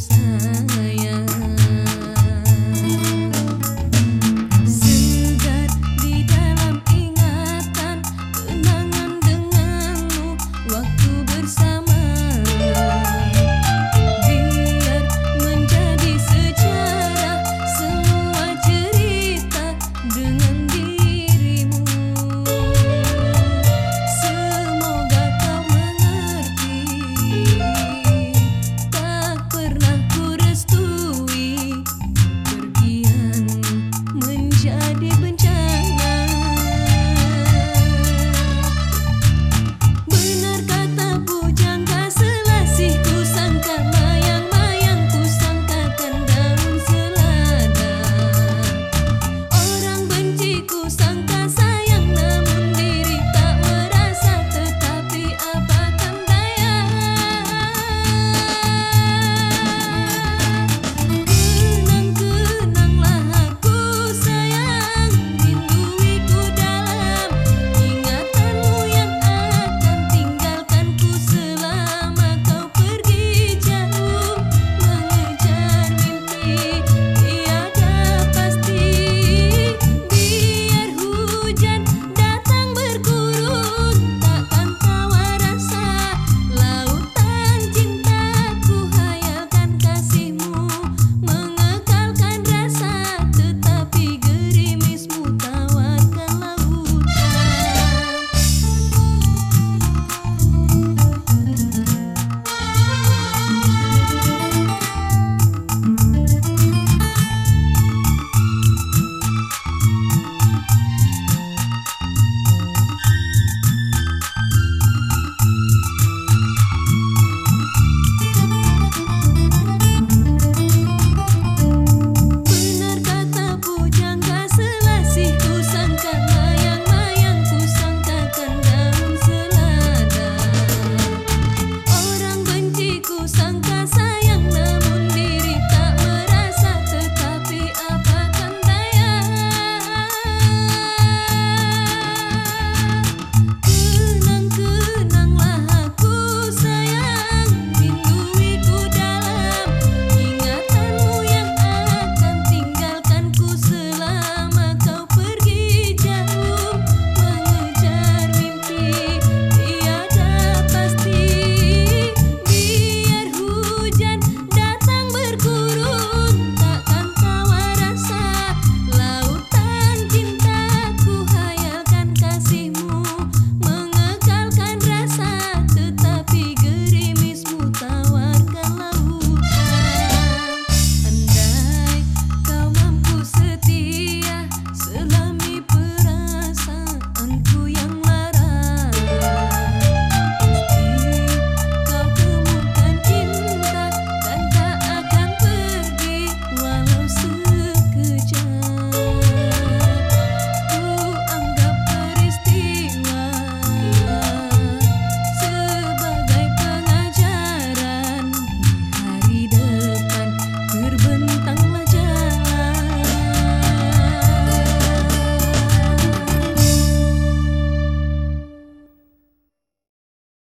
sun.